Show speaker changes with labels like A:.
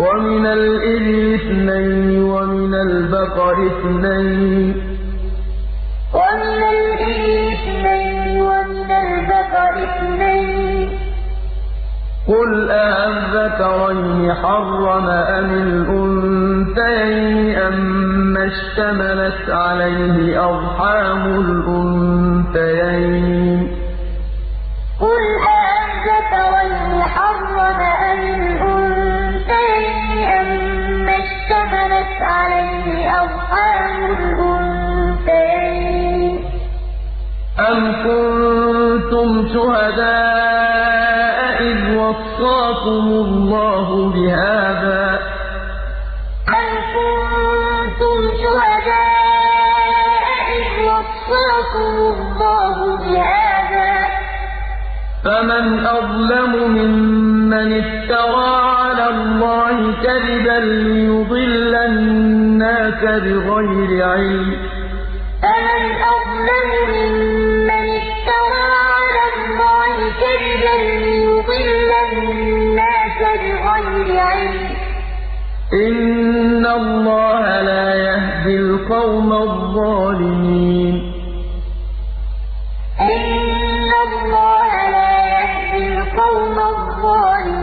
A: وَمِنَ الْإِبِلِ اثْنَيْنِ وَمِنَ الْبَقَرِ اثْنَيْنِ ۗ. قُلْ أَٰلذَّكَرَيْنِ حَرَّمَ أَمِ الْأُنثَيَيْنِ أَمَّا اشْتَمَلَتْ عَلَيْهِ أَرْحَامُ الْأُنثَيَيْنِ ۖ؟ أَمْ كُنتُمْ شُهَدَاءَ إِذْ وَصَّاكُمُ اللَّهُ بِهَٰذَا ۚ. فَمَنْ أَظْلَمُ مِمَّنِ افْتَرَىٰ عَلَى اللَّهِ كَذِبًا لِّيُضِلَّ النَّاسَ بِغَيْرِ عِلْمٍ ۗ. إن الله لا يهدي القوم الظالمين. إن الله لا يهدي القوم الظالمين